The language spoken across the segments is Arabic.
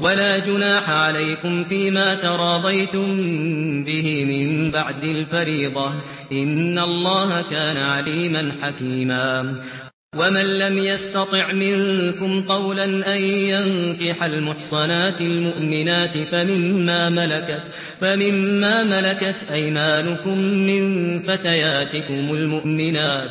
ولا جناح عليكم فيما تراضيتم به من بعد الفريضة. إن الله كان عليما حكيما. ومن لم يستطع منكم قولا أن ينكح المحصنات المؤمنات فمما ملكت, فمما ملكت أيمانكم من فتياتكم المؤمنات.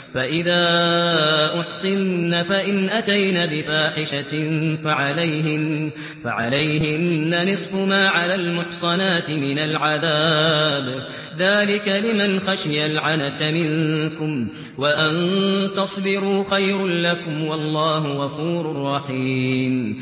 فإذا أحصن فإن أتين بفاحشة فعليهن, فعليهن نصف ما على المحصنات من العذاب ذلك لمن خشي العنة منكم وأن تصبروا خير لكم والله وفور رحيم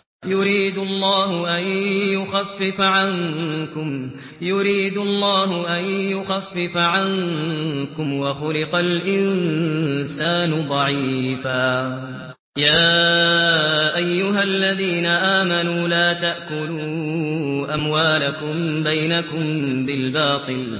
يريد الله أن يخفف عنكم يريد الله أن يخفف عنكم وخلق الإنسان ضعيفا. يا أيها الذين آمنوا لا تأكلوا أموالكم بينكم بالباطل.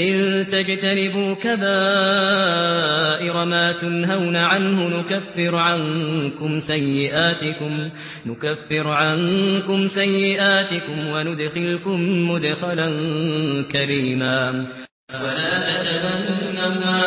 إن تجتنبوا كبائر ما تنهون عنه نكفر عنكم سيئاتكم نكفر عنكم سيئاتكم وندخلكم مدخلا كريما ولا تتمنوا ما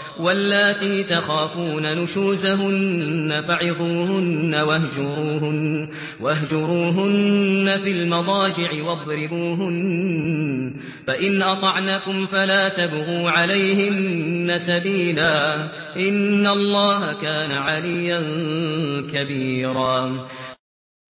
واللاتي تخافون نشوزهن فعظوهن واهجروهن واهجروهن في المضاجع واضربوهن فإن أطعنكم فلا تبغوا عليهن سبيلا إن الله كان عليا كبيرا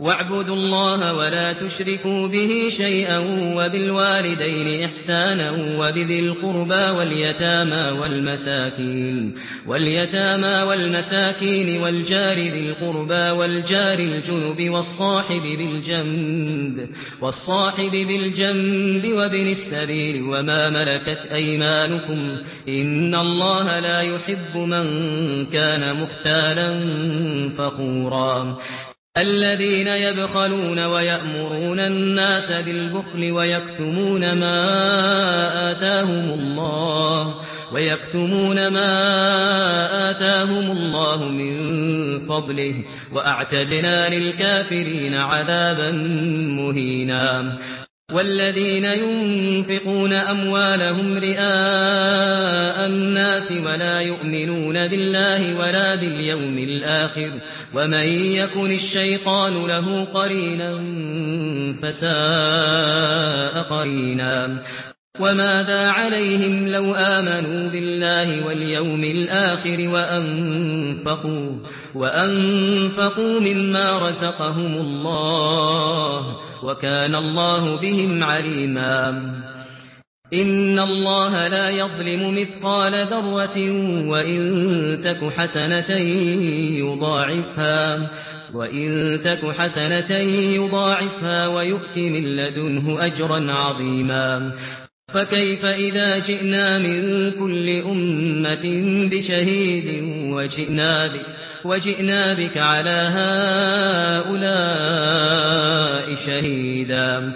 واعبدوا الله ولا تشركوا به شيئا وبالوالدين إحسانا وبذي القربى واليتامى والمساكين واليتامى والمساكين والجار ذي القربى والجار الجنب والصاحب بالجنب والصاحب بالجنب وابن السبيل وما ملكت أيمانكم إن الله لا يحب من كان مختالا فخورا الذين يبخلون ويأمرون الناس بالبخل ويكتمون ما آتاهم الله ويكتمون ما آتاهم الله من فضله وأعتدنا للكافرين عذابا مهينا والذين ينفقون أموالهم رئاء الناس ولا يؤمنون بالله ولا باليوم الآخر ومن يكن الشيطان له قرينا فساء قرينا وماذا عليهم لو آمنوا بالله واليوم الآخر وأنفقوا, وأنفقوا مما رزقهم الله وكان الله بهم عليما. إن الله لا يظلم مثقال ذرة وإن تك حسنة يضاعفها وإن تك حسنة يضاعفها ويؤتي من لدنه أجرا عظيما. فكيف إذا جئنا من كل أمة بشهيد وجئنا بك وجئنا بك على هؤلاء شهيدا.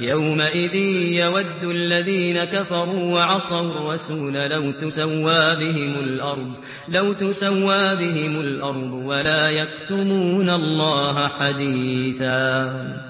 يومئذ يود الذين كفروا وعصوا الرسول لو تسوا بهم الأرض لو تسوى بهم الأرض ولا يكتمون الله حديثا.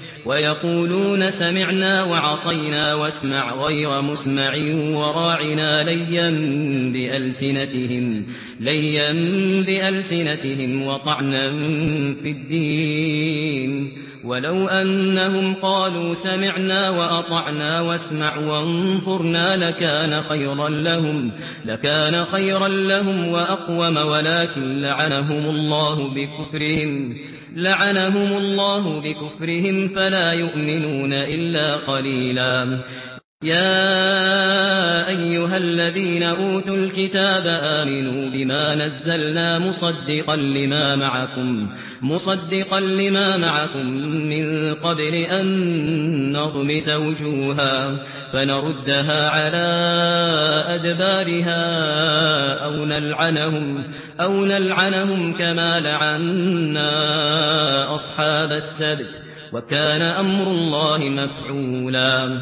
ويقولون سمعنا وعصينا واسمع غير مسمع وراعنا ليا بألسنتهم ليا بألسنتهم وطعنا في الدين. ولو أنهم قالوا سمعنا وأطعنا واسمع وانظرنا لكان خيرا لهم لكان خيرا لهم وأقوم ولكن لعنهم الله بكفرهم. لعنهم الله بكفرهم فلا يؤمنون إلا قليلا. يا أيها الذين أوتوا الكتاب آمنوا بما نزلنا مصدقا لما معكم مصدقا لما معكم من قبل أن نغمس وجوها فنردها على أدبارها أو نلعنهم أو نلعنهم كما لعنا أصحاب السبت وكان أمر الله مفعولا.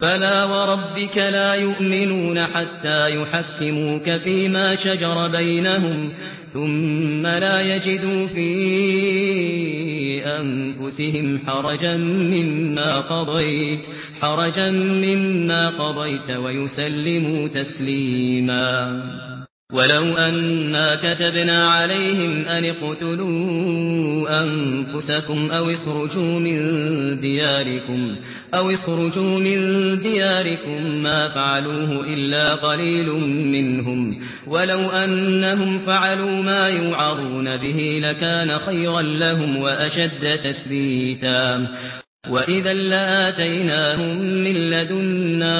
فلا وربك لا يؤمنون حتى يحكموك فيما شجر بينهم ثم لا يجدوا في أنفسهم حرجا مما قضيت حرجا مما قضيت ويسلموا تسليما ولو أنا كتبنا عليهم أن اقتلوا أنفسكم أو اخرجوا من دياركم أو اخرجوا من دياركم ما فعلوه إلا قليل منهم ولو أنهم فعلوا ما يُوعَظُونَ به لكان خيرا لهم وأشد تثبيتا وَإِذًا لَّآتَيْنَاهُم مِّن لَّدُنَّا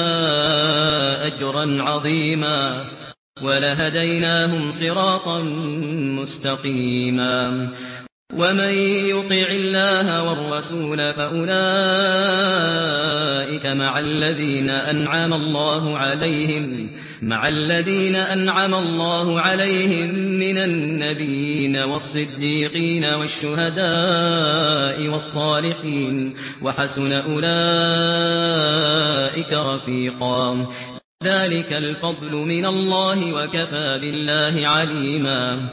أَجْرًا عَظِيمًا وَلَهَدَيْنَاهُمْ صِرَاطًا مُّسْتَقِيمًا ومن يطع الله والرسول فاولئك مع الذين انعم الله عليهم مع الذين انعم الله عليهم من النبيين والصديقين والشهداء والصالحين وحسن اولئك رفيقا ذلك الفضل من الله وكفى بالله عليما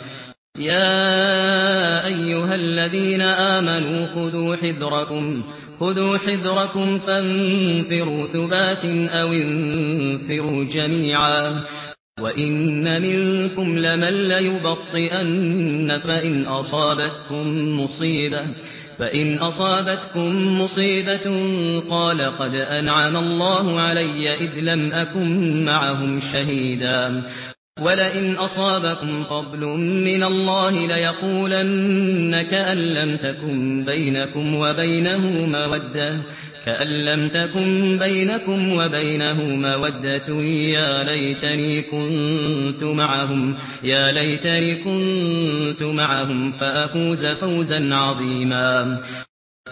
يا أيها الذين آمنوا خذوا حذركم خذوا حذركم فانفروا ثبات أو انفروا جميعا. وإن منكم لمن ليبطئن فإن أصابتكم مصيبة فإن أصابتكم مصيبة قال قد أنعم الله علي إذ لم أكن معهم شهيدا. ولئن أصابكم قبل من الله ليقولن كأن لم تكن بينكم وبينه مودة كأن لم تكن بينكم وبينه مودة. يا ليتني كنت معهم يا ليتني كنت معهم فأفوز فوزا عظيما.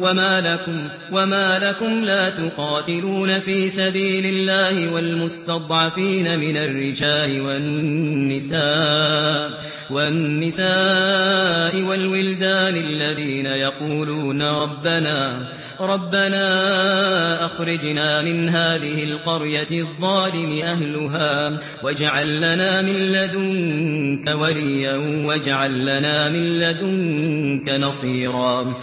وما لكم وما لكم لا تقاتلون في سبيل الله والمستضعفين من الرجال والنساء والنساء والولدان الذين يقولون ربنا ربنا اخرجنا من هذه القريه الظالم اهلها واجعل لنا من لدنك وليا واجعل لنا من لدنك نصيرا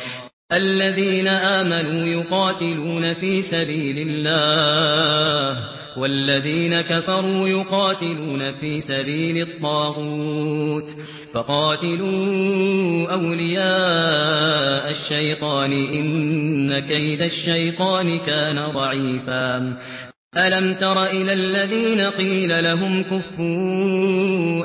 الذين آمنوا يقاتلون في سبيل الله والذين كفروا يقاتلون في سبيل الطاغوت فقاتلوا أولياء الشيطان إن كيد الشيطان كان ضعيفا. ألم تر إلى الذين قيل لهم كفوا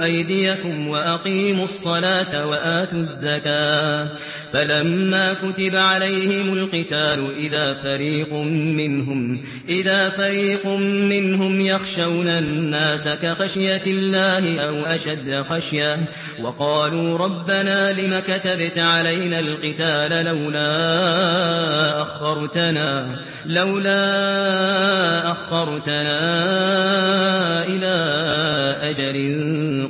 أيديكم وأقيموا الصلاة وآتوا الزكاة فلما كتب عليهم القتال إذا فريق منهم إذا فريق منهم يخشون الناس كخشية الله أو أشد خشية وقالوا ربنا لما كتبت علينا القتال لولا أخرتنا لولا أخرتنا إلى أجل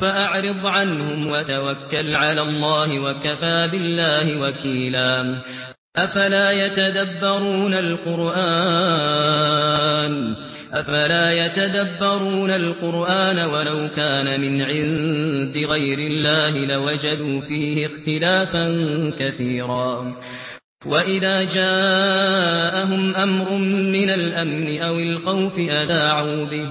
فأعرض عنهم وتوكل على الله وكفى بالله وكيلا. أفلا يتدبرون القرآن؟ أفلا يتدبرون القرآن ولو كان من عند غير الله لوجدوا فيه اختلافا كثيرا. وَإِذَا جَاءَهُمْ أَمْرٌ مِنَ الْأَمْنِ أَوِ الْخَوْفِ أَذَاعُوا بِهِ.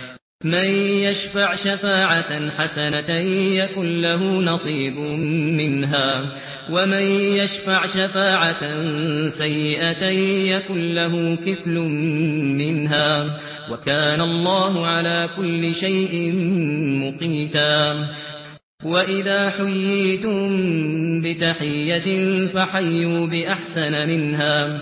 من يشفع شفاعة حسنة يكن له نصيب منها ومن يشفع شفاعة سيئة يكن له كفل منها وكان الله على كل شيء مقيتا. وإذا حييتم بتحية فحيوا بأحسن منها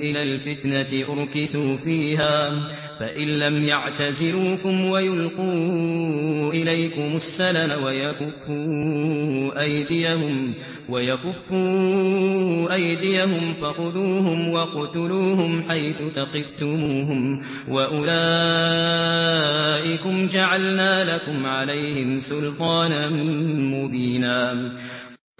إلى الفتنة أركسوا فيها فإن لم يعتزروكم ويلقوا إليكم السلم ويكفوا أيديهم, ويكفوا أيديهم فخذوهم وقتلوهم حيث تقفتموهم وأولئكم جعلنا لكم عليهم سلطانا مبينا.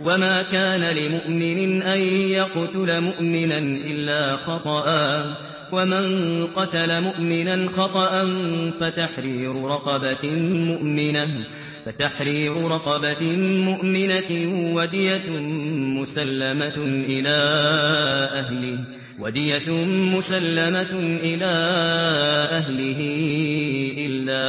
وما كان لمؤمن أن يقتل مؤمنا إلا خطأا ومن قتل مؤمنا خطأا فتحرير رقبة مؤمنة فتحرير رقبة مؤمنة ودية مسلمة إلى أهله ودية مسلمة إلى أهله إلا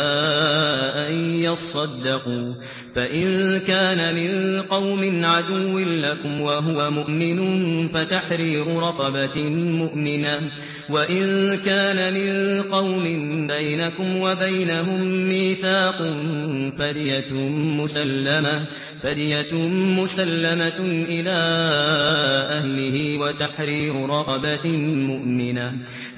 أن يصدقوا فإن كان من قوم عدو لكم وهو مؤمن فتحرير رقبة مؤمنة وإن كان من قوم بينكم وبينهم ميثاق فرية مسلمة فدية مسلمة إلى أهله وتحرير رقبة مؤمنة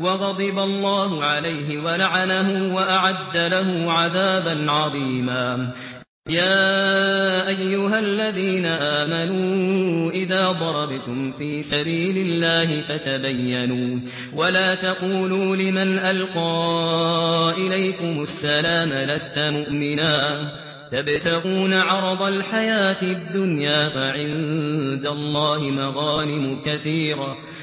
وغضب الله عليه ولعنه وأعد له عذابا عظيما. يا أيها الذين آمنوا إذا ضربتم في سبيل الله فتبينوا ولا تقولوا لمن ألقى إليكم السلام لست مؤمنا. تبتغون عرض الحياة الدنيا فعند الله مغانم كثيرة.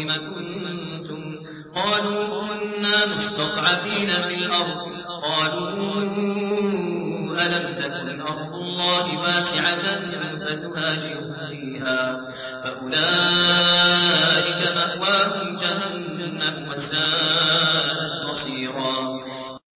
بما كنتم قالوا كنا مستضعفين في الأرض. قالوا ألم تكن أرض الله واسعة فتهاجروا فيها. فأولئك مأواهم جهنم وساء مصيرا.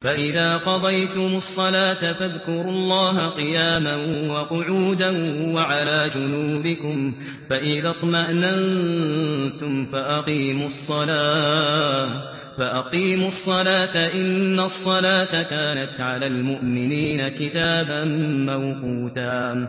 فإذا قضيتم الصلاة فاذكروا الله قياما وقعودا وعلى جنوبكم فإذا اطمأننتم فأقيموا الصلاة فأقيموا الصلاة إن الصلاة كانت على المؤمنين كتابا موقوتا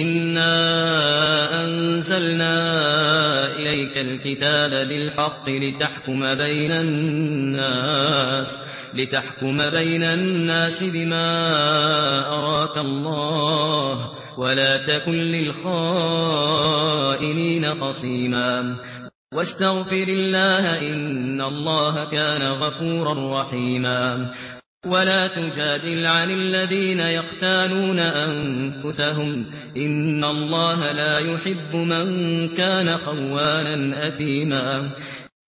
إنا أنزلنا إليك الكتاب بالحق لتحكم بين الناس لتحكم بين الناس بما أراك الله ولا تكن للخائنين قصيما واستغفر الله إن الله كان غفورا رحيما ولا تجادل عن الذين يقتالون أنفسهم إن الله لا يحب من كان خوانا أثيما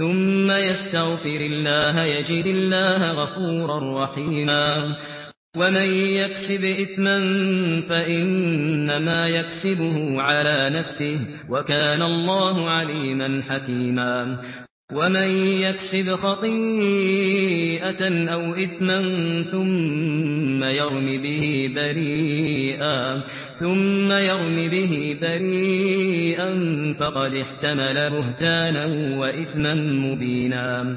ثم يستغفر الله يجد الله غفورا رحيما. ومن يكسب إثما فإنما يكسبه على نفسه وكان الله عليما حكيما. ومن يكسب خطيئة أو إثما ثم يرمي به بريئا. ثم يرمي به بريئا فقد احتمل بهتانا وإثما مبينا.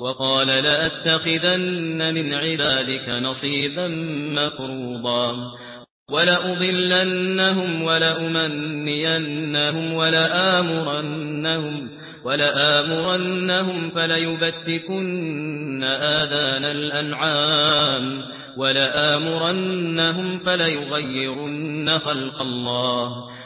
وقال لا اتخذن من عبادك نصيبا مفروضا ولا اضلنهم ولا امنينهم ولا امرنهم ولا امرنهم فليبتكن آذان الأنعام ولا امرنهم فليغيرن خلق الله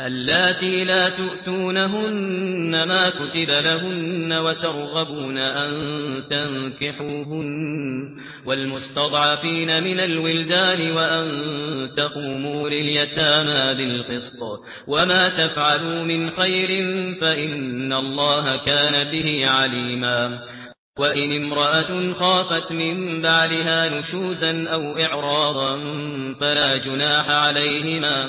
اللاتي لا تؤتونهن ما كتب لهن وترغبون أن تنكحوهن والمستضعفين من الولدان وأن تقوموا لليتامى بالقسط وما تفعلوا من خير فإن الله كان به عليما وإن امرأة خافت من بعدها نشوزا أو إعراضا فلا جناح عليهما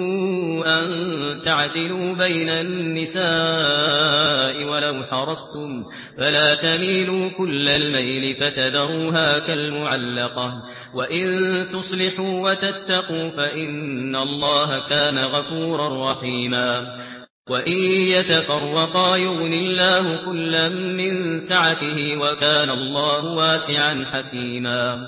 أن تعدلوا بين النساء ولو حرصتم فلا تميلوا كل الميل فتذروها كالمعلقة وإن تصلحوا وتتقوا فإن الله كان غفورا رحيما وَإِن يَتَفَرَّقَا يغني اللَّهُ كُلًّا مِنْ سَعَتِهِ وَكَانَ اللَّهُ وَاسِعًا حَكِيمًا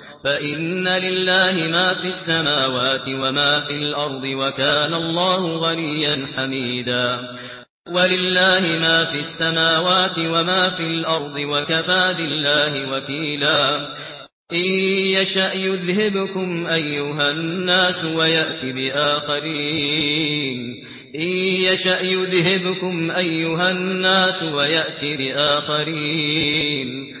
فإن لله ما في السماوات وما في الأرض وكان الله غنيا حميدا. ولله ما في السماوات وما في الأرض وكفى بالله وكيلا. إن يشأ يذهبكم أيها الناس ويأتي بآخرين. إن يشأ يذهبكم أيها الناس ويأتي بآخرين.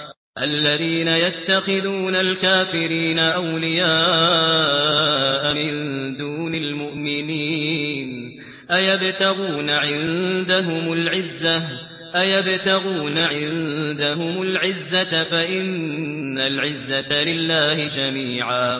الذين يتخذون الكافرين أولياء من دون المؤمنين أيبتغون عندهم العزة؟ أيبتغون عندهم العزة فإن العزة لله جميعا.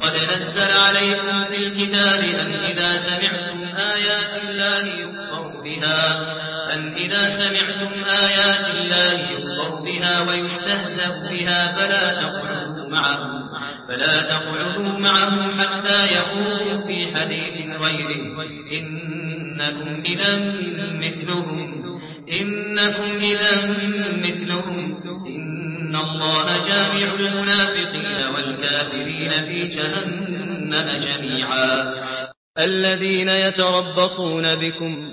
قد نزل عليكم في الكتاب أن إذا سمعتم آيات الله يكفر بها. أن إذا سمعتم آيات الله يغضر بها ويستهزأ بها فلا تقعدوا معهم فلا تقعدوا معهم حتى يقولوا في حديث غيره إنكم إذا مثلهم إنكم إذا مثلهم إن الله جامع المنافقين والكافرين في جهنم جميعا الذين يتربصون بكم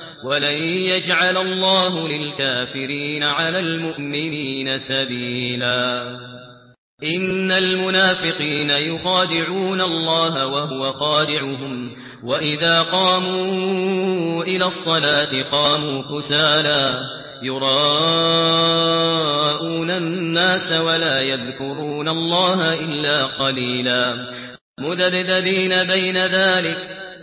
ولن يجعل الله للكافرين على المؤمنين سبيلا. ان المنافقين يخادعون الله وهو خادعهم. واذا قاموا إلى الصلاه قاموا كسالى. يراءون الناس ولا يذكرون الله الا قليلا. مدددين بين ذلك